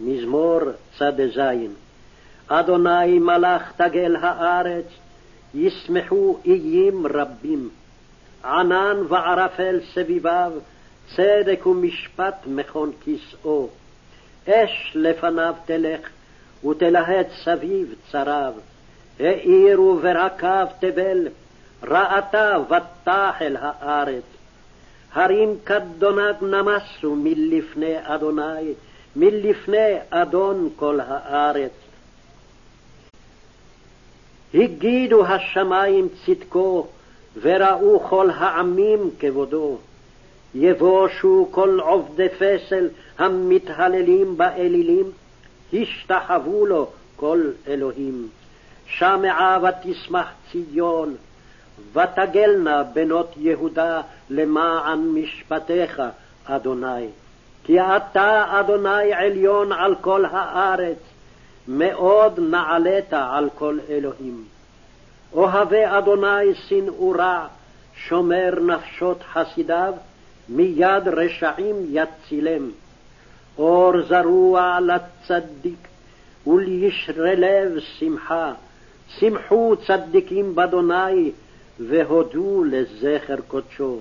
מזמור צ"ז אדוני מלך תגל הארץ, ישמחו איים רבים. ענן וערפל סביביו, צדק ומשפט מכון כסאו. אש לפניו תלך, ותלהט סביב צריו. האירו ורקב תבל, ראתה ותח אל הארץ. הרים כדונג נמסו מלפני אדוני, מלפני אדון כל הארץ. הגידו השמים צדקו, וראו כל העמים כבודו. יבושו כל עובדי פסל המתהללים באלילים, השתחוו לו כל אלוהים. שמעה ותשמח ציון, ותגלנה בנות יהודה למען משפטיך, אדוני. כי אתה, אדוני, עליון על כל הארץ, מאוד נעלית על כל אלוהים. אוהבי אדוני שנאו רע, שומר נפשות חסידיו, מיד רשעים יצילם. אור זרוע לצדיק, ולישרי לב שמחה. שמחו צדיקים באדוני, והודו לזכר קודשו.